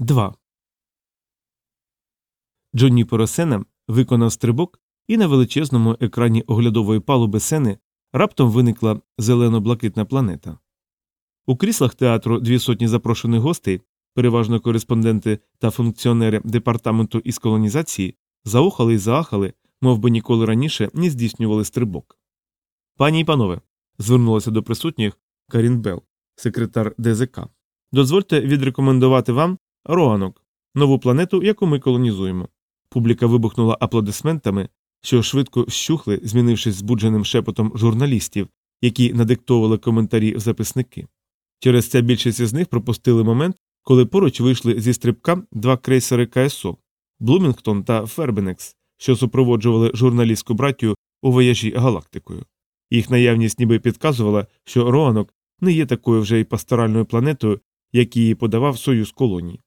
2. Джонні Поросена виконав стрибок, і на величезному екрані оглядової палуби сени раптом виникла зелено-блакитна планета. У кріслах театру дві сотні запрошених гостей, переважно кореспонденти та функціонери департаменту із колонізації, заохали й заахали, мов би ніколи раніше не здійснювали стрибок. Пані й панове, звернулася до присутніх Карін Белл, секретар ДЗК. Дозвольте відрекомендувати вам Роанок, нову планету, яку ми колонізуємо. Публіка вибухнула аплодисментами, що швидко щухли, змінившись збудженим шепотом журналістів, які надиктовували коментарі в записники. Через це більшість із них пропустили момент, коли поруч вийшли зі стрибка два крейсери КСО Блумінгтон та Фербенекс, що супроводжували журналістську браттю у вояжі галактикою. Їх наявність ніби підказувала, що Роанок не є такою вже й пасторальною планетою, як її подавав Союз колоній.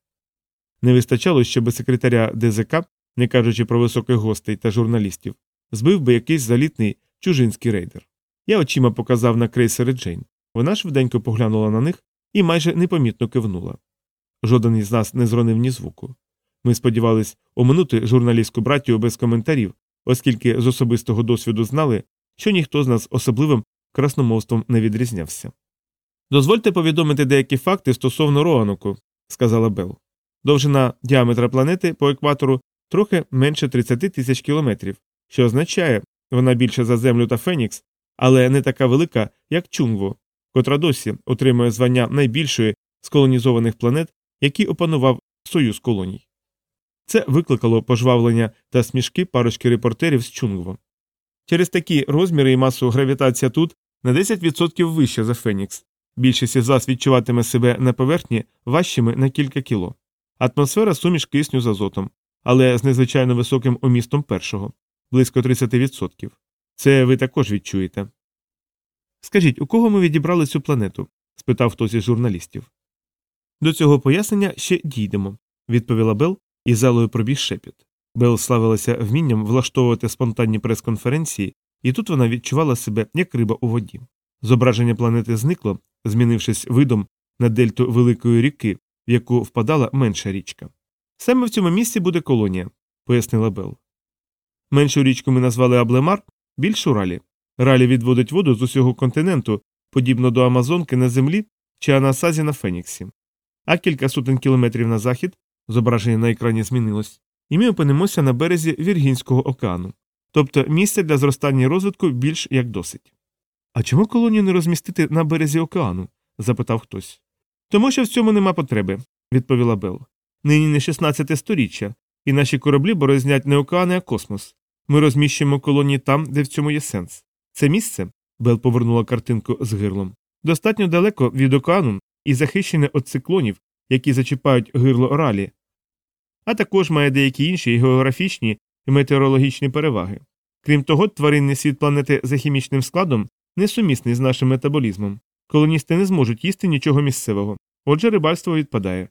Не вистачало, щоб секретаря ДЗК, не кажучи про високих гостей та журналістів, збив би якийсь залітний чужинський рейдер. Я очима показав на крейсери Джейн. Вона швиденько поглянула на них і майже непомітно кивнула. Жоден із нас не зронив ні звуку. Ми сподівались оминути журналістську братію без коментарів, оскільки з особистого досвіду знали, що ніхто з нас особливим красномовством не відрізнявся. Дозвольте повідомити деякі факти стосовно Роануку, сказала Бел. Довжина діаметра планети по екватору трохи менше 30 тисяч кілометрів, що означає, вона більша за Землю та Фенікс, але не така велика, як Чунгво, котра досі отримує звання найбільшої з колонізованих планет, які опанував Союз колоній. Це викликало пожвавлення та смішки парочки репортерів з Чунгво. Через такі розміри і масу гравітація тут на 10% вища за Фенікс. Більшість із вас відчуватиме себе на поверхні важчими на кілька кіло. Атмосфера суміш кисню з азотом, але з незвичайно високим омістом першого близько 30%. Це ви також відчуєте. Скажіть, у кого ми відібрали цю планету? спитав хтось із журналістів. До цього пояснення ще дійдемо, відповіла Бел і залою пробіг шепіт. Бел славилася вмінням влаштовувати спонтанні прес-конференції, і тут вона відчувала себе як риба у воді. Зображення планети зникло, змінившись видом на дельту великої ріки, в яку впадала менша річка. Саме в цьому місці буде колонія, пояснила Бел. Меншу річку ми назвали Аблемар, більшу ралі. Ралі відводить воду з усього континенту, подібно до Амазонки на землі чи Анасазі на Феніксі. А кілька сотень кілометрів на захід, зображення на екрані змінилось, і ми опинимося на березі Віргінського океану, тобто місце для зростання і розвитку більш як досить. А чому колонію не розмістити на березі океану? запитав хтось. Тому що в цьому нема потреби, відповіла Бел. Нині не 16 сторіччя, і наші кораблі борознять не океани, а космос. Ми розміщуємо колонії там, де в цьому є сенс. Це місце, Бел повернула картинку з гирлом, достатньо далеко від океану і захищене від циклонів, які зачіпають гирло ралі, а також має деякі інші географічні і метеорологічні переваги. Крім того, тваринний світ планети за хімічним складом несумісний з нашим метаболізмом. Колоністи не зможуть їсти нічого місцевого, отже, рибальство відпадає.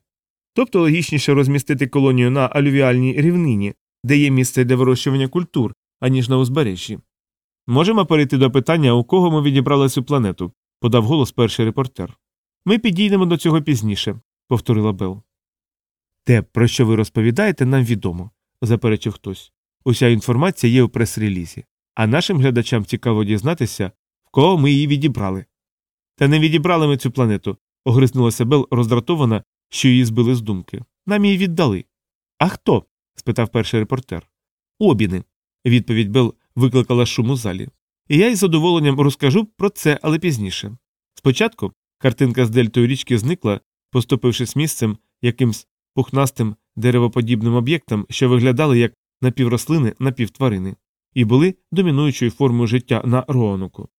Тобто логічніше розмістити колонію на алювіальній рівнині, де є місце для вирощування культур, аніж на узбережжі. Можемо перейти до питання, у кого ми відібрали цю планету, подав голос перший репортер. Ми підійдемо до цього пізніше, повторила Бел. Те, про що ви розповідаєте, нам відомо, заперечив хтось. Уся інформація є у прес-релізі, а нашим глядачам цікаво дізнатися, в кого ми її відібрали. Та не відібрали ми цю планету, огризнулася Бел роздратована, що її збили з думки. Нам її віддали. А хто? спитав перший репортер. Обіни. Відповідь Бел викликала шум у залі. І я із задоволенням розкажу про це, але пізніше. Спочатку картинка з дельтою річки зникла, поступившись місцем якимсь пухнастим деревоподібним об'єктам, що виглядали як напіврослини, напівтварини, і були домінуючою формою життя на Роануку.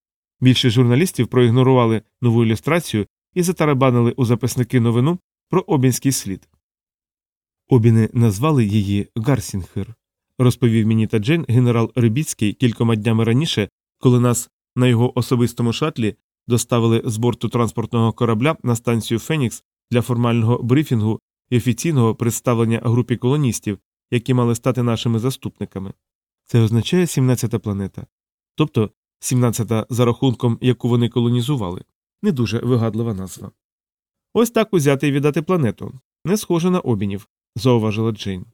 Більшість журналістів проігнорували нову ілюстрацію і затарабанили у записники новину про обінський слід. Обіни назвали її Гарсінхер, розповів мені та генерал Рибіцький кількома днями раніше, коли нас на його особистому шатлі доставили з борту транспортного корабля на станцію Фенікс для формального брифінгу і офіційного представлення групі колоністів, які мали стати нашими заступниками. Це означає 17-та планета, тобто 17-та за рахунком, яку вони колонізували, не дуже вигадлива назва. Ось так узяти і віддати планету. не схожа на обінів, зауважила Джейн.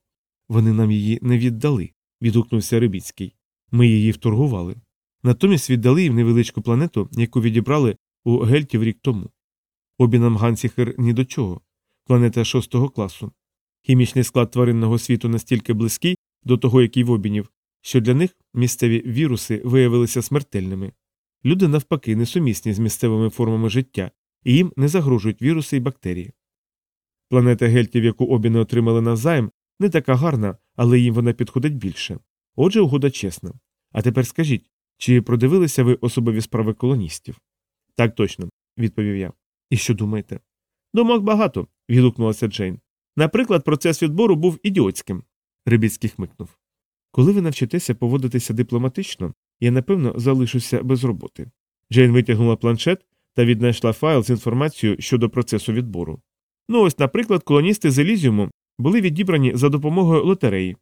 Вони нам її не віддали, відгукнувся Рибіцький. Ми її вторгували. Натомість віддали їм невеличку планету, яку відібрали у Гельтів рік тому. Обінам Гансіхер ні до чого. Планета шостого класу. Хімічний склад тваринного світу настільки близький до того, який в обінів, що для них місцеві віруси виявилися смертельними. Люди, навпаки, несумісні з місцевими формами життя, і їм не загрожують віруси і бактерії. Планета гельтів, яку обіни отримали навзаєм, не така гарна, але їм вона підходить більше. Отже, угода чесна. А тепер скажіть, чи продивилися ви особові справи колоністів? Так точно, відповів я. І що думаєте? Думок багато, відгукнулася Джейн. Наприклад, процес відбору був ідіотським. Рибіцький хмикнув. Коли ви навчитеся поводитися дипломатично, я напевно залишуся без роботи. Джейн витягнула планшет та віднайшла файл з інформацією щодо процесу відбору. Ну ось, наприклад, колоністи з Елізіуму були відібрані за допомогою лотереї.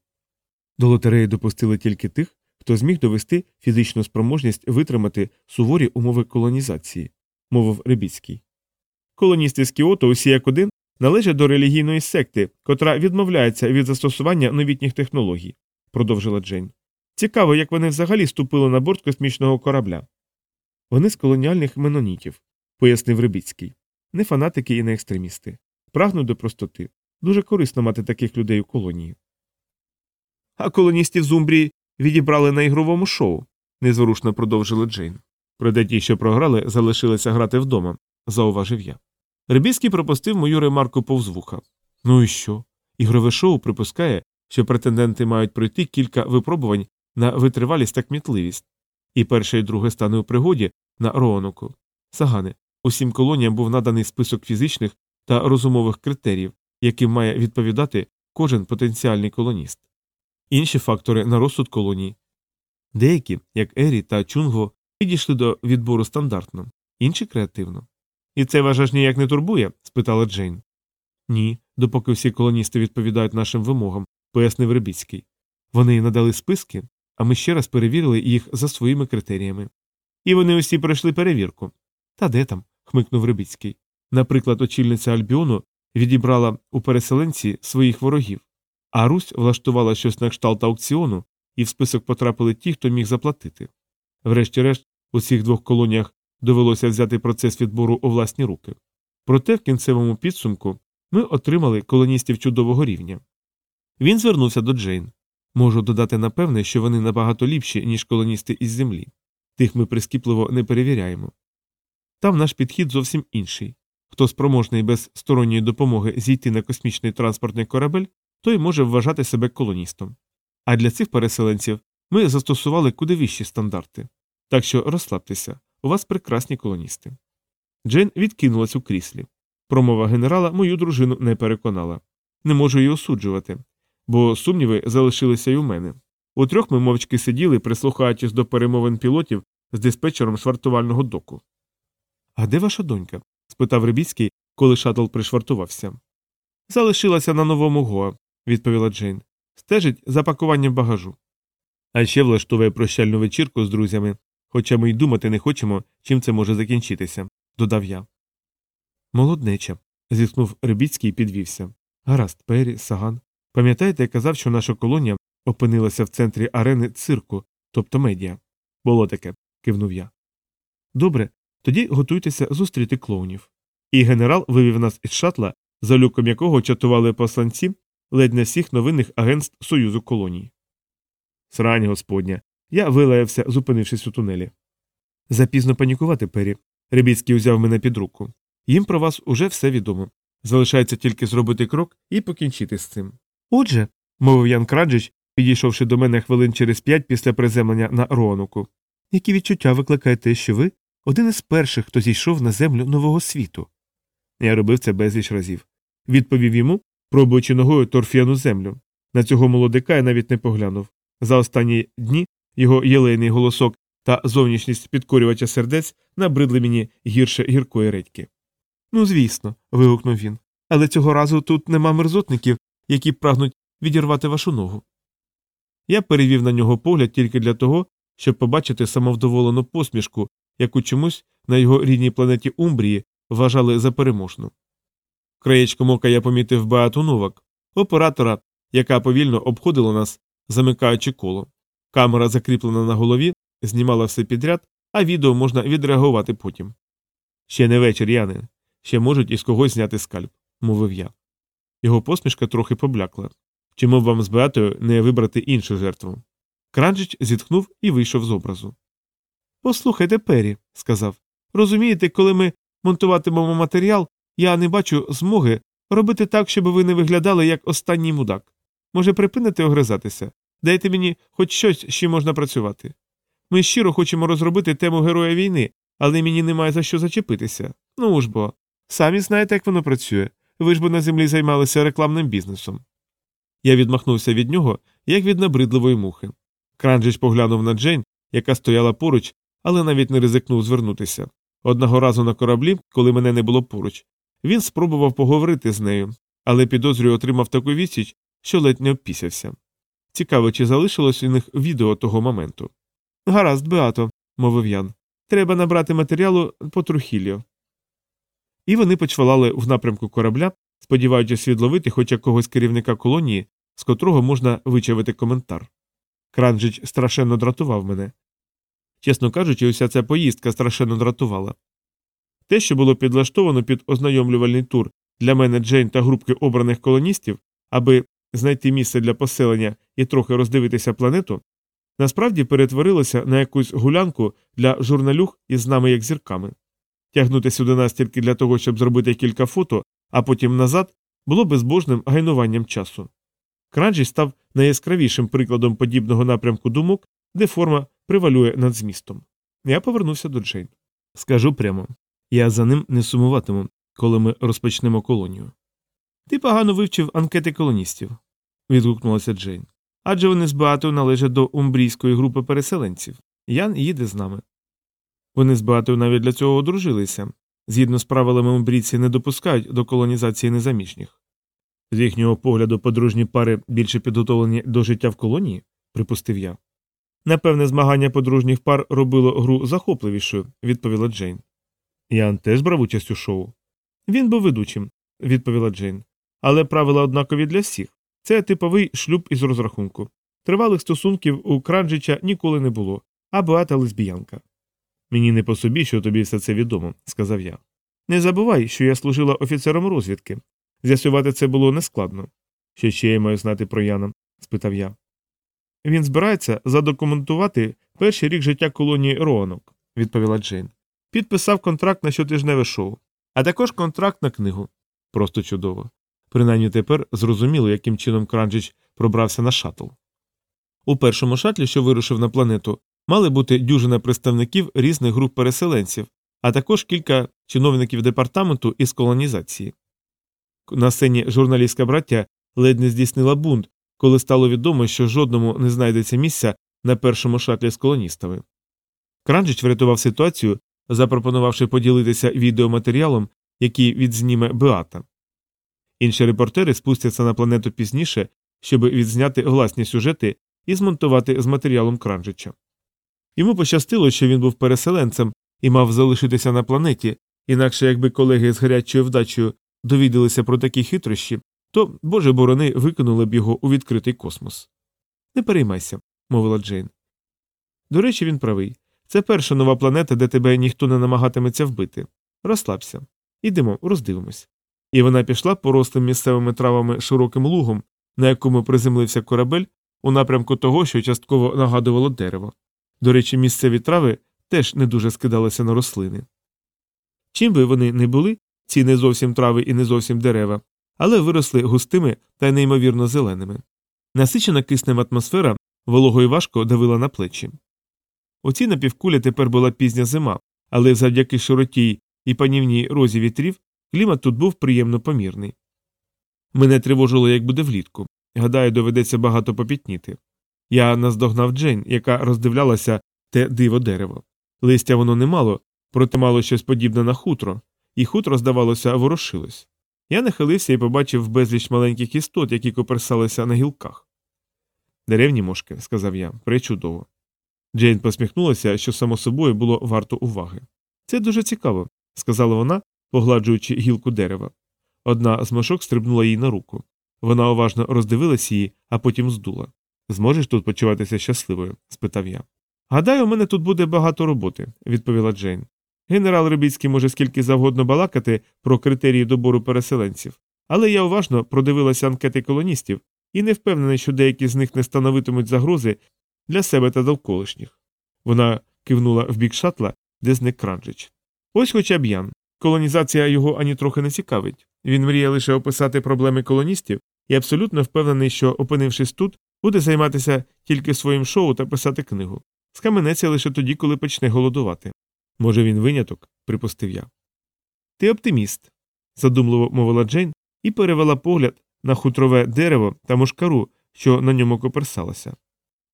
До лотереї допустили тільки тих, хто зміг довести фізичну спроможність витримати суворі умови колонізації, мовив Рибіцький. Колоністи з Кіото усі як один належать до релігійної секти, котра відмовляється від застосування новітніх технологій, продовжила Джейн. Цікаво, як вони взагалі ступили на борт космічного корабля. Вони з колоніальних менонітів, пояснив Рибіцький. Не фанатики і не екстремісти. Прагнуть до простоти. Дуже корисно мати таких людей у колонії. А колоністів з Умбрії відібрали на ігровому шоу, незворушно продовжила Джейн. Проте ті, що програли, залишилися грати вдома, зауважив я. Рибіцький пропустив мою ремарку повз вуха. Ну і що? Ігрове шоу припускає, що претенденти мають пройти кілька випробувань на витривалість та кмітливість, і перше і друге стане у пригоді на Роаноку. Сагане, усім колоніям був наданий список фізичних та розумових критеріїв, яким має відповідати кожен потенціальний колоніст. Інші фактори на розсуд колонії. Деякі, як Ері та Чунго, підійшли до відбору стандартно, інші креативно. І це вважаєш ніяк не турбує? спитала Джейн. Ні, допоки всі колоністи відповідають нашим вимогам, пояснив Рибіцький. Вони надали списки, а ми ще раз перевірили їх за своїми критеріями. І вони усі пройшли перевірку. Та де там? хмикнув Рибіцький. Наприклад, очільниця Альбіону відібрала у переселенці своїх ворогів, а Русь влаштувала щось на кшталт аукціону, і в список потрапили ті, хто міг заплатити. Врешті-решт, у цих двох колоніях довелося взяти процес відбору у власні руки. Проте в кінцевому підсумку ми отримали колоністів чудового рівня. Він звернувся до Джейн. Можу додати напевне, що вони набагато ліпші, ніж колоністи із землі. Тих ми прискіпливо не перевіряємо. Там наш підхід зовсім інший. Хто спроможний без сторонньої допомоги зійти на космічний транспортний корабель, той може вважати себе колоністом. А для цих переселенців ми застосували куди вищі стандарти. Так що розслабтеся, у вас прекрасні колоністи. Джейн відкинулась у кріслі. Промова генерала мою дружину не переконала. Не можу її осуджувати, бо сумніви залишилися й у мене. Утрьох ми мовчки сиділи, прислухаючись до перемовин пілотів з диспетчером швартувального доку. А де ваша донька? спитав Рибіцький, коли шатл пришвартувався. Залишилася на новому Гоа, відповіла Джейн. Стежить за пакуванням багажу. А ще влаштовує прощальну вечірку з друзями, хоча ми й думати не хочемо, чим це може закінчитися, додав я. Молоднеча. зітхнув Рибіцький і підвівся. Гаразд, Пері, Саган. Пам'ятаєте, я казав, що наша колонія опинилася в центрі арени цирку, тобто медіа. Було таке, кивнув я. Добре, тоді готуйтеся зустріти клоунів. І генерал вивів нас із шатла, за люком якого чатували посланці ледь не всіх новинних агентств Союзу колоній. Срань господня. Я вилаявся, зупинившись у тунелі. Запізно панікувати, Пері. Рибіцький узяв мене під руку. Їм про вас уже все відомо. Залишається тільки зробити крок і покінчити з цим. Отже, мовив Ян Краджич, підійшовши до мене хвилин через п'ять після приземлення на Роануку. Які відчуття викликає те, що ви один із перших, хто зійшов на землю нового світу? Я робив це безліч разів. Відповів йому, пробуючи ногою торф'яну землю. На цього молодика я навіть не поглянув. За останні дні його єлейний голосок та зовнішність підкорювача сердець набридли мені гірше гіркої редьки. Ну, звісно, вигукнув він. Але цього разу тут нема мерзотників, які прагнуть відірвати вашу ногу. Я перевів на нього погляд тільки для того, щоб побачити самовдоволену посмішку, яку чомусь на його рідній планеті Умбрії вважали за переможну. Краєчком ока я помітив Беату Новак, оператора, яка повільно обходила нас, замикаючи коло. Камера, закріплена на голові, знімала все підряд, а відео можна відреагувати потім. Ще не вечір, Яне. Ще можуть із когось зняти скальп, мовив я. Його посмішка трохи поблякла. Чому б вам з Беатою не вибрати іншу жертву? Кранджич зітхнув і вийшов з образу. Послухайте, Пері, сказав. Розумієте, коли ми монтуватимемо матеріал, я не бачу змоги робити так, щоб ви не виглядали як останній мудак. Може, припините огризатися? Дайте мені хоч щось, з чим можна працювати. Ми щиро хочемо розробити тему героя війни, але мені немає за що зачепитися. Ну ж бо. Самі знаєте, як воно працює. Ви ж бо на землі займалися рекламним бізнесом. Я відмахнувся від нього, як від набридливої мухи. Кранджич поглянув на Джейн, яка стояла поруч, але навіть не ризикнув звернутися. Одного разу на кораблі, коли мене не було поруч, він спробував поговорити з нею, але підозрюю отримав таку відсіч, що ледь не обпісявся. Цікаво, чи залишилось у них відео того моменту. Гаразд, Беато, мовив Ян. Треба набрати матеріалу по трухіллю. І вони почвалали в напрямку корабля, сподіваючись відловити хоч якогось керівника колонії, з котрого можна вичавити коментар. Кранджич страшенно дратував мене. Чесно кажучи, уся ця поїздка страшенно дратувала. Те, що було підлаштовано під ознайомлювальний тур для мене Джейн та групки обраних колоністів, аби знайти місце для поселення і трохи роздивитися планету, насправді перетворилося на якусь гулянку для журналюг із нами як зірками. Тягнути сюди нас тільки для того, щоб зробити кілька фото, а потім назад, було безбожним гайнуванням часу. Кранджі став найяскравішим прикладом подібного напрямку думок, де форма привалює над змістом. Я повернувся до Джейн. Скажу прямо я за ним не сумуватиму, коли ми розпочнемо колонію. Ти погано вивчив анкети колоністів, відгукнулася Джейн. Адже вони з Беатою належать до умбрійської групи переселенців. Ян їде з нами. Вони з Беатою навіть для цього одружилися. Згідно з правилами умбрійці не допускають до колонізації незаміжніх. З їхнього погляду, подружні пари більше підготовлені до життя в колонії, припустив я. Напевне, змагання подружніх пар робило гру захопливішою, відповіла Джейн. Ян теж брав участь у шоу. Він був ведучим, відповіла Джейн. Але правила однакові для всіх. Це типовий шлюб із розрахунку. Тривалих стосунків у Кранджича ніколи не було, а Беата лесбіянка. Мені не по собі, що тобі все це відомо, сказав я. Не забувай, що я служила офіцером розвідки. З'ясувати це було нескладно. Що ще я маю знати про Яна? спитав я. Він збирається задокументувати перший рік життя колонії Роанок, відповіла Джейн. Підписав контракт на щотижневе шоу, а також контракт на книгу. Просто чудово. Принаймні тепер зрозуміло, яким чином Кранджич пробрався на шатл. У першому шатлі, що вирушив на планету, мали бути дюжина представників різних груп переселенців, а також кілька чиновників департаменту із колонізації. На сцені журналістська браття ледь не здійснила бунт, коли стало відомо, що жодному не знайдеться місця на першому шатлі з колоністами. Кранджич врятував ситуацію, запропонувавши поділитися відеоматеріалом, який відзніме Беата. Інші репортери спустяться на планету пізніше, щоб відзняти власні сюжети і змонтувати з матеріалом Кранджича. Йому пощастило, що він був переселенцем і мав залишитися на планеті, інакше якби колеги з гарячою вдачею довідалися про такі хитрощі, то, боже борони, викинули б його у відкритий космос. Не переймайся, мовила Джейн. До речі, він правий. Це перша нова планета, де тебе ніхто не намагатиметься вбити. Розслабся. Ідемо, роздивимось. І вона пішла порослим місцевими травами широким лугом, на якому приземлився корабель, у напрямку того, що частково нагадувало дерево. До речі, місцеві трави теж не дуже скидалися на рослини. Чим би вони не були, ці не зовсім трави і не зовсім дерева, але виросли густими та неймовірно зеленими. Насичена киснем атмосфера вологою важко давила на плечі. У цій напівкулі тепер була пізня зима, але завдяки широтій і панівній розі вітрів клімат тут був приємно помірний. Мене тривожило, як буде влітку. Гадаю, доведеться багато попітніти. Я наздогнав Джейн, яка роздивлялася те диво дерево. Листя воно не мало, проте мало щось подібне на хутро, і хутро, здавалося, ворушилось. Я нахилився і побачив безліч маленьких істот, які коперсалися на гілках. Деревні мошки, сказав я, пречудово. Джейн посміхнулася, що само собою було варто уваги. Це дуже цікаво, сказала вона, погладжуючи гілку дерева. Одна з мошок стрибнула їй на руку. Вона уважно роздивилась її, а потім здула. Зможеш тут почуватися щасливою? спитав я. Гадаю, у мене тут буде багато роботи, відповіла Джейн. Генерал Рибіцький може скільки завгодно балакати про критерії добору переселенців, але я уважно продивилася анкети колоністів і не впевнений, що деякі з них не становитимуть загрози для себе та довколишніх. Вона кивнула в бік шатла, де зник Кранджич. Ось хоча б Ян. Колонізація його ані трохи не цікавить. Він мріє лише описати проблеми колоністів і абсолютно впевнений, що, опинившись тут, буде займатися тільки своїм шоу та писати книгу. Скаменеться лише тоді, коли почне голодувати. Може, він виняток, припустив я. Ти оптиміст, задумливо мовила Джейн і перевела погляд на хутрове дерево та мушкару, що на ньому коперсалося.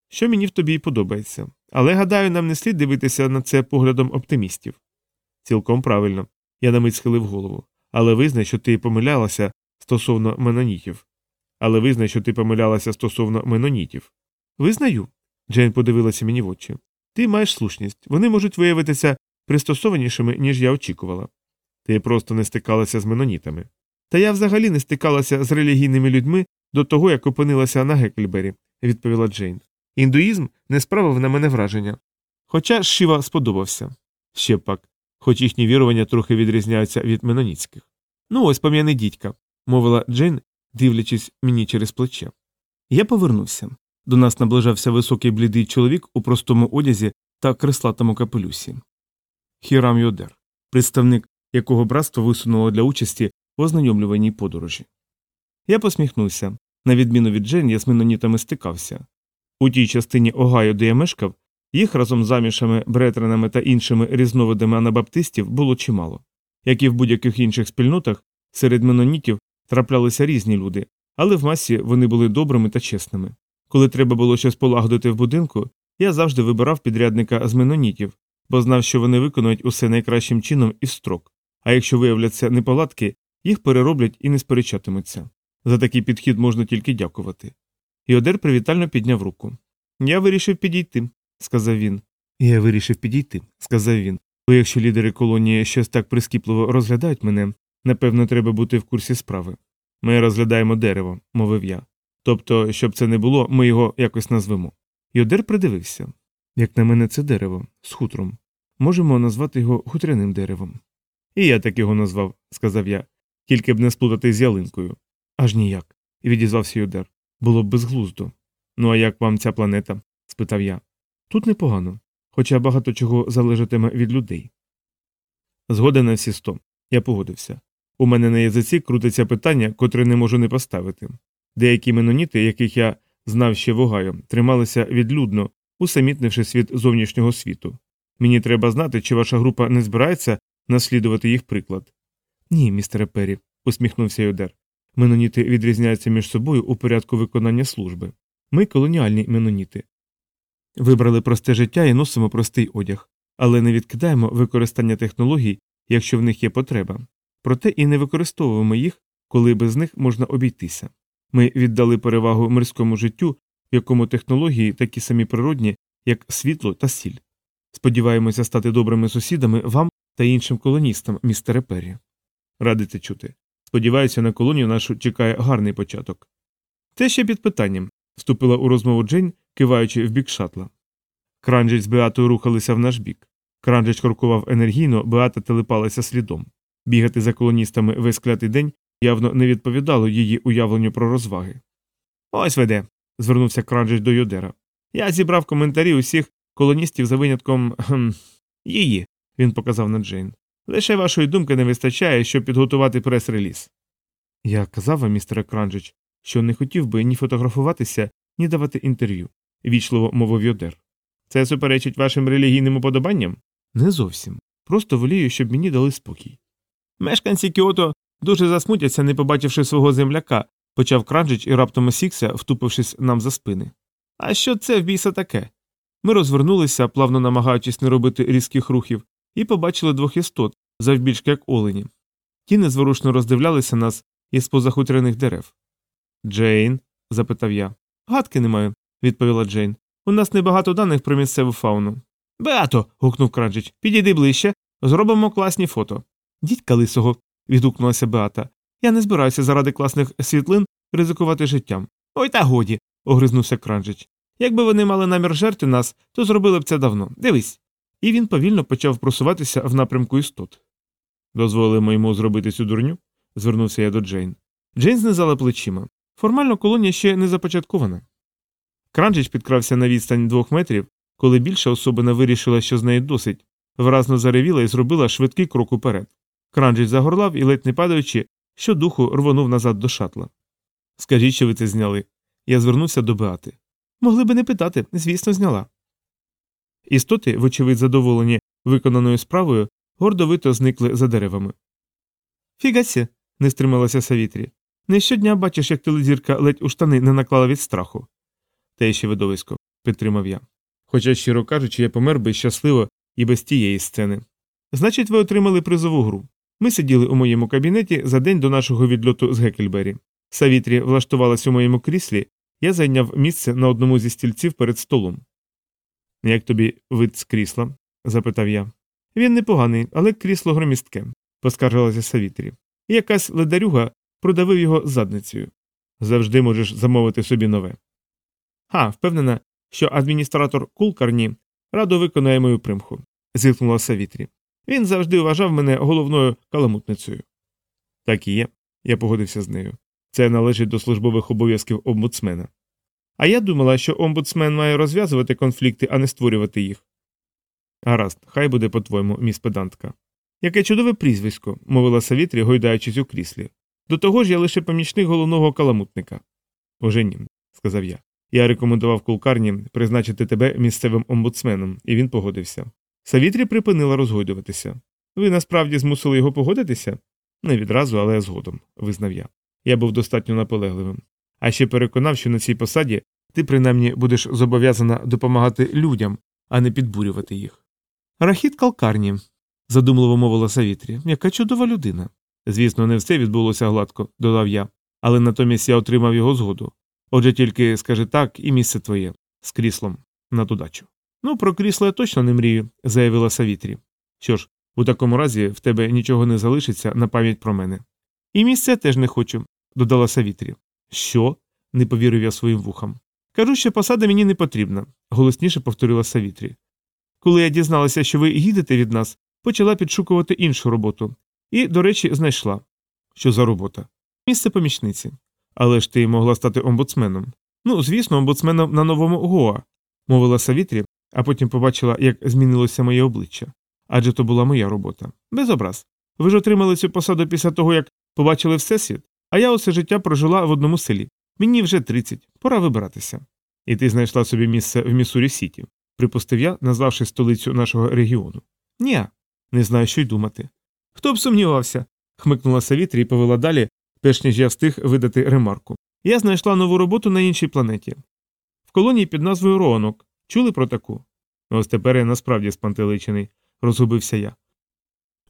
Що мені в тобі й подобається. Але гадаю, нам не слід дивитися на це поглядом оптимістів. Цілком правильно. Я на мить схилив голову. Але визнай, що ти помилялася стосовно менонітів. Але визнай, що ти помилялася стосовно менонітів. Визнаю. Джейн подивилася мені в очі. Ти маєш слушність. Вони можуть виявитися пристосованішими, ніж я очікувала. Ти просто не стикалася з менонітами. Та я взагалі не стикалася з релігійними людьми до того, як опинилася на Гекльбері, відповіла Джейн. Індуїзм не справив на мене враження. Хоча Шива сподобався. Ще пак, хоч їхні вірування трохи відрізняються від меноніцьких. Ну ось пам'яний дідька, мовила Джейн, дивлячись мені через плече. Я повернувся. До нас наближався високий блідий чоловік у простому одязі та креслатому капелюсі. Хірам Йодер, представник якого братство висунуло для участі в ознайомлюваній подорожі. Я посміхнувся. На відміну від Джен, я з менонітами стикався. У тій частині Огайо, де я мешкав, їх разом з замішами, бретренами та іншими різновидами анабаптистів було чимало. Як і в будь-яких інших спільнотах, серед менонітів траплялися різні люди, але в масі вони були добрими та чесними. Коли треба було щось полагодити в будинку, я завжди вибирав підрядника з менонітів, бо знав, що вони виконують усе найкращим чином із строк, а якщо виявляться неполадки, їх перероблять і не сперечатимуться. За такий підхід можна тільки дякувати. Іодер привітально підняв руку. Я вирішив підійти, сказав він. Я вирішив підійти, сказав він. Бо якщо лідери колонії щось так прискіпливо розглядають мене, напевно, треба бути в курсі справи. Ми розглядаємо дерево, мовив я. Тобто, щоб це не було, ми його якось назвемо. Йодер придивився. Як на мене, це дерево з хутром. Можемо назвати його хутряним деревом. І я так його назвав, сказав я, тільки б не сплутати з ялинкою. Аж ніяк, відізвався Йодер. Було б безглуздо. Ну а як вам ця планета? спитав я. Тут непогано, хоча багато чого залежатиме від людей. Згода на всі сто. Я погодився. У мене на язиці крутиться питання, котре не можу не поставити. Деякі меноніти, яких я знав ще в Огайо, трималися відлюдно, усамітнивши світ зовнішнього світу. Мені треба знати, чи ваша група не збирається наслідувати їх приклад. Ні, містере Перрі, усміхнувся Йодер. Меноніти відрізняються між собою у порядку виконання служби. Ми колоніальні меноніти. Вибрали просте життя і носимо простий одяг, але не відкидаємо використання технологій, якщо в них є потреба. Проте і не використовуємо їх, коли без них можна обійтися. Ми віддали перевагу мирському життю, в якому технології такі самі природні, як світло та сіль. Сподіваємося стати добрими сусідами вам та іншим колоністам, містере Перрі. Радите чути. Сподіваюся, на колонію нашу чекає гарний початок. Це ще під питанням, вступила у розмову Джейн, киваючи в бік шатла. Кранджич з Беатою рухалися в наш бік. Кранджич крокував енергійно, Беата телепалася слідом. Бігати за колоністами весь клятий день явно не відповідало її уявленню про розваги. Ось веде, звернувся Кранджич до Йодера. Я зібрав коментарі усіх колоністів за винятком хм, її, він показав на Джейн. Лише вашої думки не вистачає, щоб підготувати прес-реліз. Я казав вам, містере Кранджич, що не хотів би ні фотографуватися, ні давати інтерв'ю, вічливо мовив Йодер. Це суперечить вашим релігійним уподобанням? Не зовсім. Просто волію, щоб мені дали спокій. Мешканці Кіото дуже засмутяться, не побачивши свого земляка, почав Кранджич і раптом осікся, втупившись нам за спини. А що це в біса таке? Ми розвернулися, плавно намагаючись не робити різких рухів, і побачили двох істот, завбільшки як олені. Ті незворушно роздивлялися нас із позахутряних дерев. Джейн? запитав я. Гадки не маю, відповіла Джейн. У нас небагато даних про місцеву фауну. Беато. гукнув Кранджич. Підійди ближче, зробимо класні фото. Дідька лисого. відгукнулася Беата. Я не збираюся заради класних світлин ризикувати життям. Ой та годі, огризнувся Кранжич. Якби вони мали намір жерти нас, то зробили б це давно. Дивись. І він повільно почав просуватися в напрямку істот. Дозволимо йому зробити цю дурню? звернувся я до Джейн. Джейн знизала плечима. Формально колонія ще не започаткована. Кранжич підкрався на відстань двох метрів, коли більша особина вирішила, що з неї досить, виразно заревіла і зробила швидкий крок уперед. Кранжич загорлав і, ледь не падаючи, щодуху рвонув назад до шатла. Скажіть, що ви це зняли. Я звернувся до Беати. Могли би не питати, звісно, зняла. Істоти, вочевидь, задоволені виконаною справою, гордовито зникли за деревами. Фігасі, не стрималася Савітрі. Не щодня бачиш, як телезірка ледь у штани не наклала від страху. Те ще видовисько, підтримав я. Хоча, щиро кажучи, я помер би щасливо і без тієї сцени. Значить, ви отримали призову гру. Ми сиділи у моєму кабінеті за день до нашого відльоту з Гекельбері. Савітрі влаштувалась у моєму кріслі, я зайняв місце на одному зі стільців перед столом. Як тобі вид з крісла? запитав я. Він непоганий, але крісло громістке, поскаржилася Савітрі. Якась ледарюга продавив його задницею. Завжди можеш замовити собі нове. Ха, впевнена, що адміністратор Кулкарні радо виконає мою примху, зіткнула Савітрі. Він завжди вважав мене головною каламутницею. Так і є, я погодився з нею. Це належить до службових обов'язків омбудсмена. А я думала, що омбудсмен має розв'язувати конфлікти, а не створювати їх. Гаразд, хай буде по-твоєму, міс педантка. Яке чудове прізвисько, мовила Савітрі, гойдаючись у кріслі. До того ж я лише помічник головного каламутника. Уже ні, сказав я. Я рекомендував кулкарні призначити тебе місцевим омбудсменом, і він погодився. Савітрі припинила розгойдуватися. Ви насправді змусили його погодитися? Не відразу, але згодом, визнав я. Я був достатньо наполегливим. А ще переконав, що на цій посаді ти принаймні будеш зобов'язана допомагати людям, а не підбурювати їх. Рахіт калкарні, задумливо мовила Савітрі, яка чудова людина. Звісно, не все відбулося гладко, додав я, але натомість я отримав його згоду. Отже, тільки скажи так, і місце твоє з кріслом на додачу. Ну, про крісло я точно не мрію, заявила Савітрі. Що ж, у такому разі в тебе нічого не залишиться на пам'ять про мене. І місце теж не хочу, додала Савітрі. Що? не повірив я своїм вухам. Кажу, що посада мені не потрібна, голосніше повторила Савітрі. Коли я дізналася, що ви їдете від нас, почала підшукувати іншу роботу. І, до речі, знайшла. Що за робота? Місце помічниці. Але ж ти могла стати омбудсменом. Ну, звісно, омбудсменом на новому Гоа, мовила Савітрі, а потім побачила, як змінилося моє обличчя. Адже то була моя робота. Без образ. Ви ж отримали цю посаду після того, як побачили Всесвіт, а я усе життя прожила в одному селі. Мені вже 30, пора вибиратися. І ти знайшла собі місце в Міссурі Сіті, припустив я, назвавши столицю нашого регіону. Ні, не знаю, що й думати. Хто б сумнівався? хмикнула Савітрі і повела далі, перш ніж я встиг видати ремарку. Я знайшла нову роботу на іншій планеті. В колонії під назвою Роанок. Чули про таку? Ось тепер я насправді спантеличений, розгубився я.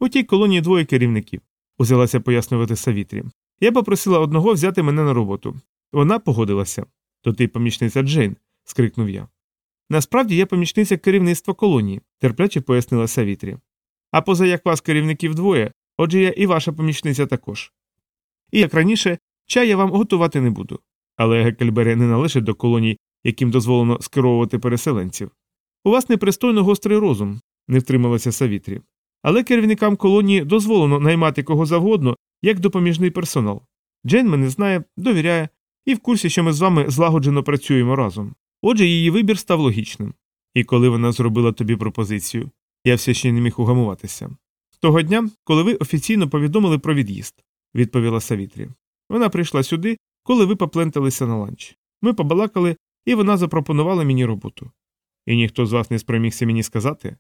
У тій колонії двоє керівників, узялася пояснювати Савітрі. Я попросила одного взяти мене на роботу. Вона погодилася. То ти помічниця Джейн, скрикнув я. Насправді я помічниця керівництва колонії, терпляче пояснила Савітрі. А поза як вас керівників двоє, отже я і ваша помічниця також. І як раніше, чай я вам готувати не буду. Але Гекельбері не належить до колоній, яким дозволено скеровувати переселенців. У вас непристойно гострий розум, не втрималася Савітрі. Але керівникам колонії дозволено наймати кого завгодно як допоміжний персонал. Джейн мене знає, довіряє і в курсі, що ми з вами злагоджено працюємо разом. Отже, її вибір став логічним. І коли вона зробила тобі пропозицію, я все ще не міг угамуватися. Того дня, коли ви офіційно повідомили про від'їзд, відповіла Савітрі. Вона прийшла сюди, коли ви попленталися на ланч. Ми побалакали, і вона запропонувала мені роботу. І ніхто з вас не спромігся мені сказати.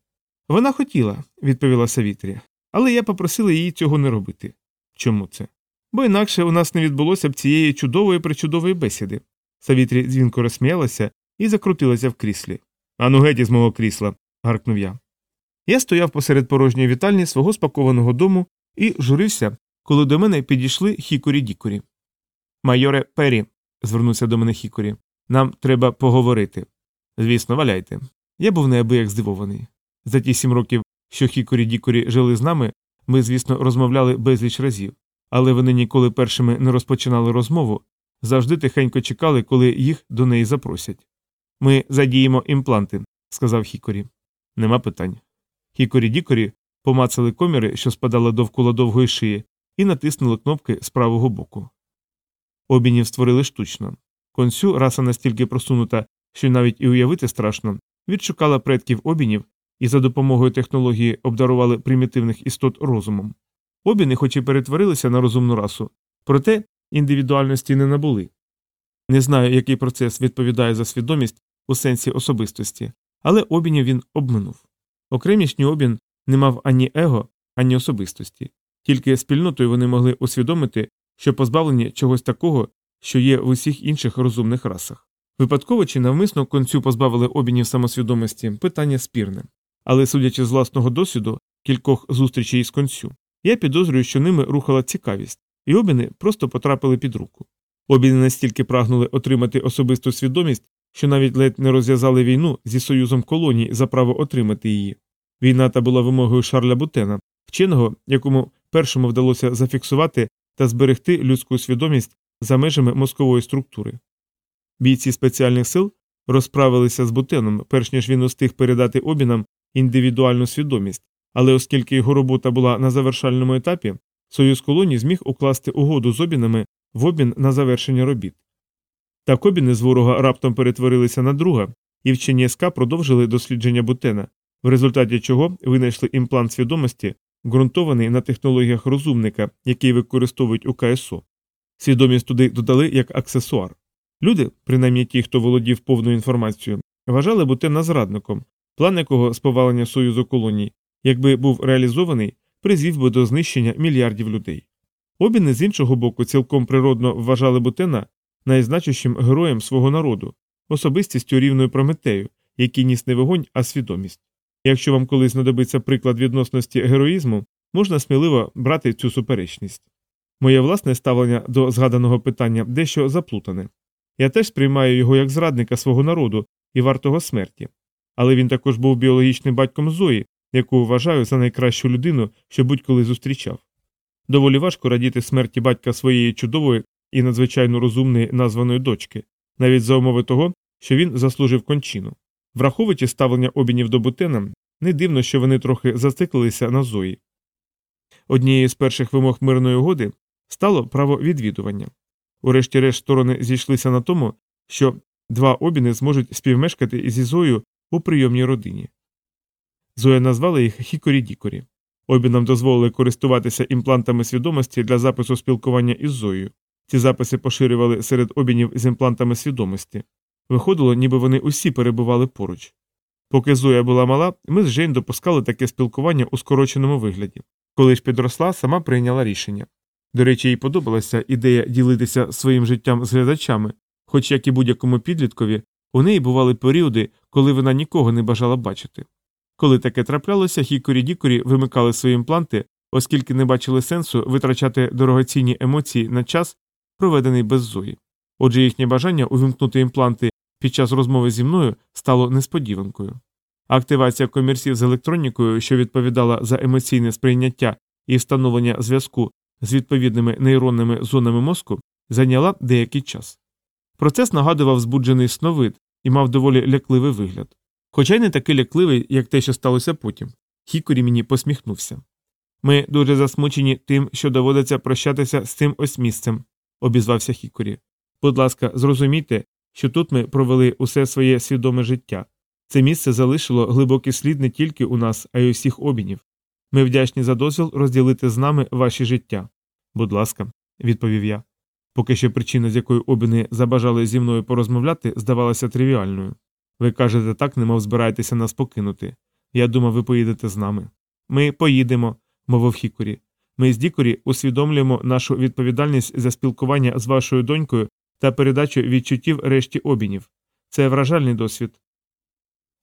Вона хотіла, відповіла Савітрі, але я попросила її цього не робити. Чому це? Бо інакше у нас не відбулося б цієї чудової причудової бесіди. Савітрі дзвінко розсміялася і закрутилася в кріслі. Ану геть із мого крісла. гаркнув я. Я стояв посеред порожньої вітальні свого спакованого дому і журився, коли до мене підійшли хікорі дікорі. Майоре Пері, звернувся до мене хікорі, нам треба поговорити. Звісно, валяйте. Я був неабияк здивований. За ті сім років, що хікорі дікорі жили з нами, ми, звісно, розмовляли безліч разів. але вони ніколи першими не розпочинали розмову, завжди тихенько чекали, коли їх до неї запросять. Ми задіємо імпланти, сказав Хікорі. Нема питань. Хікорі Дікорі помацали коміри, що спадали довкола довгої шиї, і натиснули кнопки з правого боку. Обінів створили штучно. Консю, раса настільки просунута, що навіть і уявити страшно, відшукала предків обінів і за допомогою технології обдарували примітивних істот розумом. Обіни, хоч і перетворилися на розумну расу, проте індивідуальності не набули. Не знаю, який процес відповідає за свідомість у сенсі особистості, але обінів він обминув. Окремішній обін не мав ані его, ані особистості, тільки спільнотою вони могли усвідомити, що позбавлені чогось такого, що є в усіх інших розумних расах. Випадково чи навмисно концю позбавили обінів самосвідомості питання спірне. Але, судячи з власного досвіду, кількох зустрічей із концю, я підозрюю, що ними рухала цікавість, і обіни просто потрапили під руку. Обіни настільки прагнули отримати особисту свідомість, що навіть ледь не розв'язали війну зі союзом колоній за право отримати її. Війна та була вимогою Шарля Бутена, вченого, якому першому вдалося зафіксувати та зберегти людську свідомість за межами мозкової структури. Бійці спеціальних сил розправилися з Бутеном, перш ніж він устиг передати обінам індивідуальну свідомість, але оскільки його робота була на завершальному етапі, Союз колоній зміг укласти угоду з обінами в обмін на завершення робіт. Так обіни з ворога раптом перетворилися на друга, і вчені СК продовжили дослідження Бутена, в результаті чого винайшли імплант свідомості, ґрунтований на технологіях розумника, який використовують у КСО. Свідомість туди додали як аксесуар. Люди, принаймні ті, хто володів повною інформацією, вважали Бутена зрадником, план якого з повалення Союзу колоній, якби був реалізований, призвів би до знищення мільярдів людей. Обіни з іншого боку цілком природно вважали Бутена найзначущим героєм свого народу, особистістю рівною Прометею, який ніс не вогонь, а свідомість. Якщо вам колись знадобиться приклад відносності героїзму, можна сміливо брати цю суперечність. Моє власне ставлення до згаданого питання дещо заплутане. Я теж сприймаю його як зрадника свого народу і вартого смерті. Але він також був біологічним батьком Зої, яку вважаю за найкращу людину, що будь-коли зустрічав. Доволі важко радіти смерті батька своєї чудової і надзвичайно розумної названої дочки, навіть за умови того, що він заслужив кончину. Враховуючи ставлення обінів до Бутена, не дивно, що вони трохи зациклилися на Зої. Однією з перших вимог мирної угоди стало право відвідування. Урешті-решт сторони зійшлися на тому, що два обіни зможуть співмешкати зі Зою у прийомній родині. Зоя назвала їх Хікорі Дікорі. Обінам дозволили користуватися імплантами свідомості для запису спілкування із Зоєю. Ці записи поширювали серед обінів з імплантами свідомості. Виходило, ніби вони усі перебували поруч. Поки Зоя була мала, ми з Жень допускали таке спілкування у скороченому вигляді. Коли ж підросла, сама прийняла рішення. До речі, їй подобалася ідея ділитися своїм життям з глядачами, хоч як і будь-якому підліткові, у неї бували періоди, коли вона нікого не бажала бачити. Коли таке траплялося, хікорі дікорі вимикали свої імпланти, оскільки не бачили сенсу витрачати дорогоцінні емоції на час, проведений без зої. Отже, їхнє бажання увімкнути імпланти під час розмови зі мною стало несподіванкою. Активація комірсів з електронікою, що відповідала за емоційне сприйняття і встановлення зв'язку з відповідними нейронними зонами мозку, зайняла деякий час. Процес нагадував збуджений сновид і мав доволі лякливий вигляд. Хоча й не такий лякливий, як те, що сталося потім. Хікорі мені посміхнувся. Ми дуже засмучені тим, що доводиться прощатися з цим ось місцем, обізвався Хікорі. Будь ласка, зрозумійте, що тут ми провели усе своє свідоме життя. Це місце залишило глибокий слід не тільки у нас, а й усіх обінів. Ми вдячні за дозвіл розділити з нами ваші життя. Будь ласка, відповів я. Поки що причина, з якої обіни забажали зі мною порозмовляти, здавалася тривіальною. Ви кажете так, немов збираєтеся нас покинути. Я думав, ви поїдете з нами. Ми поїдемо, мовив Хікорі. Ми з Дікорі усвідомлюємо нашу відповідальність за спілкування з вашою донькою та передачу відчуттів решті обінів. Це вражальний досвід.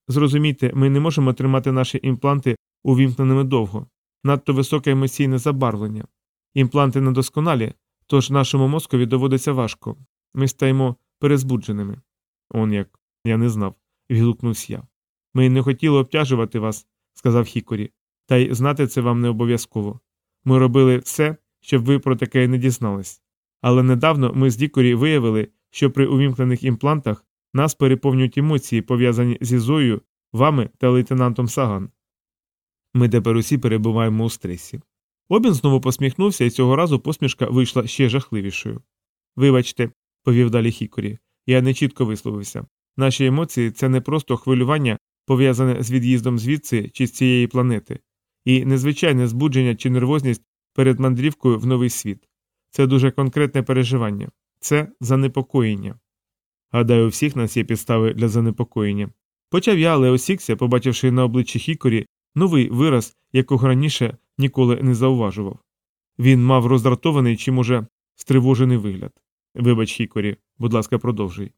Зрозумійте, ми не можемо тримати наші імпланти увімкненими довго, надто високе емоційне забарвлення. Імпланти недосконалі, тож нашому мозкові доводиться важко. Ми стаємо перезбудженими. Он як. Я не знав, відгукнувся я. Ми не хотіли обтяжувати вас, сказав Хікорі, та й знати це вам не обов'язково. Ми робили все, щоб ви про таке не дізнались. Але недавно ми з Дікорі виявили, що при увімкнених імплантах нас переповнюють емоції, пов'язані зі Зоєю, вами та лейтенантом Саган. Ми тепер усі перебуваємо у стресі. Обін знову посміхнувся, і цього разу посмішка вийшла ще жахливішою. Вибачте, повів далі Хікорі, я не чітко висловився. Наші емоції це не просто хвилювання, пов'язане з від'їздом звідси чи з цієї планети, і незвичайне збудження чи нервозність перед мандрівкою в новий світ. Це дуже конкретне переживання, це занепокоєння. Гадаю, у всіх нас є підстави для занепокоєння. Почав я, але осікся, побачивши на обличчі Хікорі новий вираз, якого раніше ніколи не зауважував. Він мав роздратований чи, може, стривожений вигляд. Вибач, Хікорі, будь ласка, продовжуй.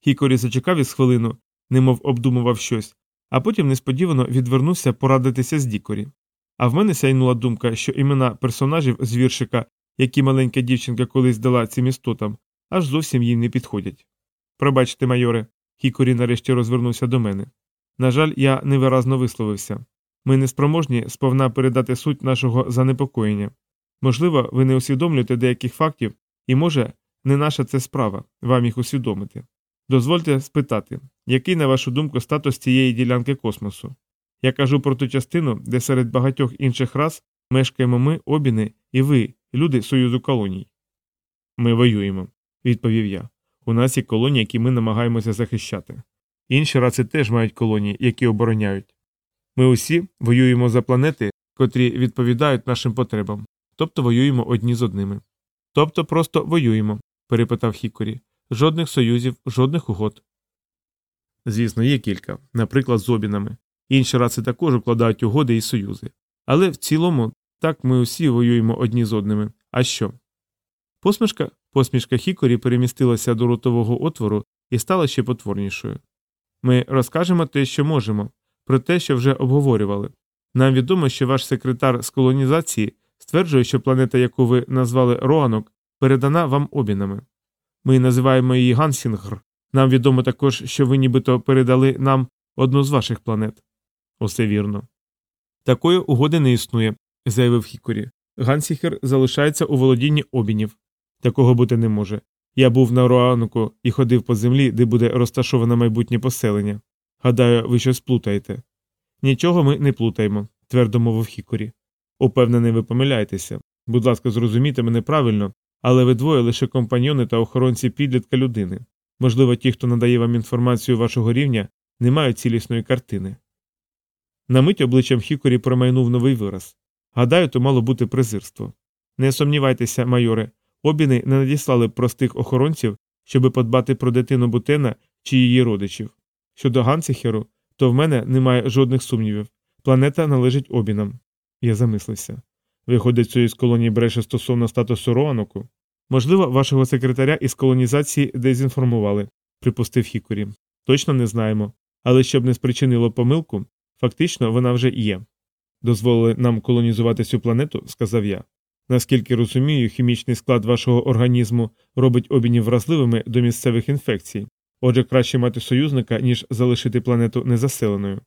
Хікорі зачекав із хвилину, немов обдумував щось, а потім несподівано відвернувся порадитися з Дікорі. А в мене сяйнула думка, що імена персонажів з віршика, які маленька дівчинка колись дала цим істотам, аж зовсім їй не підходять. Пробачте, майоре, Хікорі нарешті розвернувся до мене. На жаль, я невиразно висловився. Ми не спроможні сповна передати суть нашого занепокоєння. Можливо, ви не усвідомлюєте деяких фактів, і, може, не наша це справа вам їх усвідомити. Дозвольте спитати, який, на вашу думку, статус цієї ділянки космосу? Я кажу про ту частину, де серед багатьох інших рас мешкаємо ми, обіни, і ви, люди Союзу колоній. Ми воюємо, відповів я. У нас є колонії, які ми намагаємося захищати. Інші раси теж мають колонії, які обороняють. Ми усі воюємо за планети, котрі відповідають нашим потребам, тобто воюємо одні з одними. Тобто просто воюємо, перепитав Хікорі. Жодних союзів, жодних угод. Звісно, є кілька, наприклад, з обінами. Інші раси також укладають угоди і союзи. Але в цілому так ми усі воюємо одні з одними. А що? Посмішка посмішка Хікорі перемістилася до ротового отвору і стала ще потворнішою. Ми розкажемо те, що можемо, про те, що вже обговорювали. Нам відомо, що ваш секретар з колонізації стверджує, що планета, яку ви назвали Роанок, передана вам обінами. Ми називаємо її Гансінгр. Нам відомо також, що ви нібито передали нам одну з ваших планет. Усе вірно. Такої угоди не існує, заявив Хікорі. Гансіхер залишається у володінні обінів. Такого бути не може. Я був на Руануку і ходив по землі, де буде розташоване майбутнє поселення. Гадаю, ви щось плутаєте. Нічого ми не плутаємо, твердо мовив Хікорі. Упевнений, ви помиляєтеся. Будь ласка, зрозумійте мене правильно, але ви двоє лише компаньони та охоронці підлітка людини. Можливо, ті, хто надає вам інформацію вашого рівня, не мають цілісної картини. На мить обличчям Хікорі промайнув новий вираз. Гадаю, то мало бути презирство. Не сумнівайтеся, майоре, обіни не надіслали простих охоронців, щоби подбати про дитину Бутена чи її родичів. Щодо Гансіхеру, то в мене немає жодних сумнівів. Планета належить обінам. Я замислився. Виходить, що із колонії бреше стосовно статусу Роаноку. Можливо, вашого секретаря із колонізації дезінформували, припустив Хікорі. Точно не знаємо. Але щоб не спричинило помилку, фактично вона вже є. Дозволили нам колонізувати цю планету, сказав я. Наскільки розумію, хімічний склад вашого організму робить обінів вразливими до місцевих інфекцій, отже, краще мати союзника, ніж залишити планету незаселеною.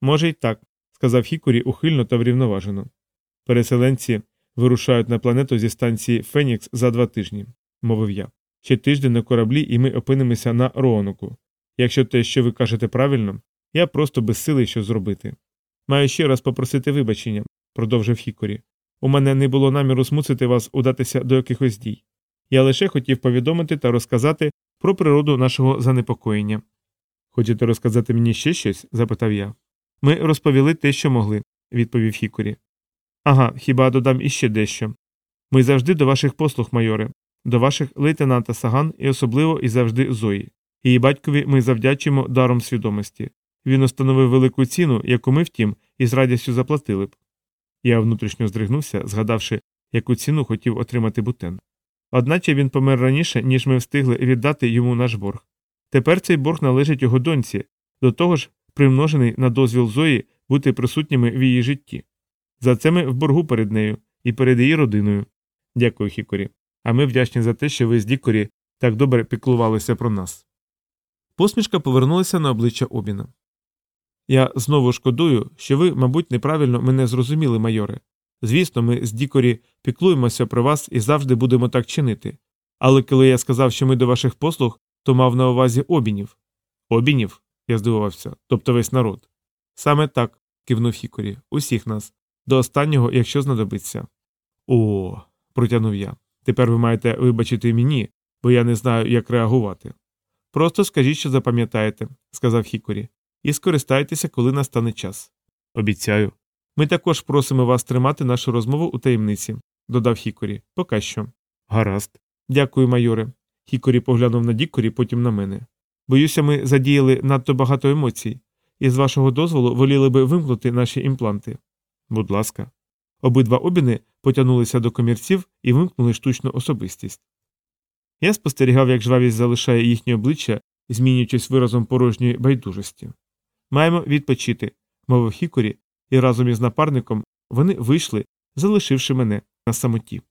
Може й так, сказав Хікорі ухильно та врівноважено. Переселенці вирушають на планету зі станції Фенікс за два тижні, мовив я. Ще тиждень на кораблі, і ми опинимося на Роануку. Якщо те, що ви кажете правильно, я просто безсилий що зробити. Маю ще раз попросити вибачення, продовжив Хікорі. У мене не було наміру змусити вас удатися до якихось дій. Я лише хотів повідомити та розказати про природу нашого занепокоєння. Хочете розказати мені ще щось? запитав я. Ми розповіли те, що могли, відповів Хікорі. Ага, хіба додам іще дещо. Ми завжди до ваших послуг, майоре, до ваших лейтенанта Саган і особливо і завжди Зої. Її батькові ми завдячимо даром свідомості. Він установив велику ціну, яку ми, втім, із радістю заплатили б. Я внутрішньо здригнувся, згадавши, яку ціну хотів отримати бутен. Одначе він помер раніше, ніж ми встигли віддати йому наш борг. Тепер цей борг належить його доньці, до того ж, примножений на дозвіл Зої бути присутніми в її житті. За це ми в боргу перед нею і перед її родиною. Дякую, Хікорі. А ми вдячні за те, що ви з Дікорі так добре піклувалися про нас. Посмішка повернулася на обличчя Обіна. Я знову шкодую, що ви, мабуть, неправильно мене зрозуміли, майоре. Звісно, ми з Дікорі піклуємося про вас і завжди будемо так чинити. Але коли я сказав, що ми до ваших послуг, то мав на увазі обінів. Обінів? я здивувався, тобто весь народ. Саме так, кивнув Хікорі, усіх нас, до останнього, якщо знадобиться. О, протягнув я. Тепер ви маєте вибачити мені, бо я не знаю, як реагувати. Просто скажіть, що запам'ятаєте, сказав Хікорі, і скористайтеся, коли настане час. Обіцяю. Ми також просимо вас тримати нашу розмову у таємниці, додав Хікорі. Поки що. Гаразд. Дякую, майоре. Хікорі поглянув на Дікорі, потім на мене. Боюся, ми задіяли надто багато емоцій, і з вашого дозволу воліли би вимкнути наші імпланти. Будь ласка. Обидва обіни потягнулися до комірців і вимкнули штучну особистість. Я спостерігав, як жвавість залишає їхнє обличчя, змінюючись виразом порожньої байдужості. Маємо відпочити, мовив Хікорі, і разом із напарником вони вийшли, залишивши мене на самоті.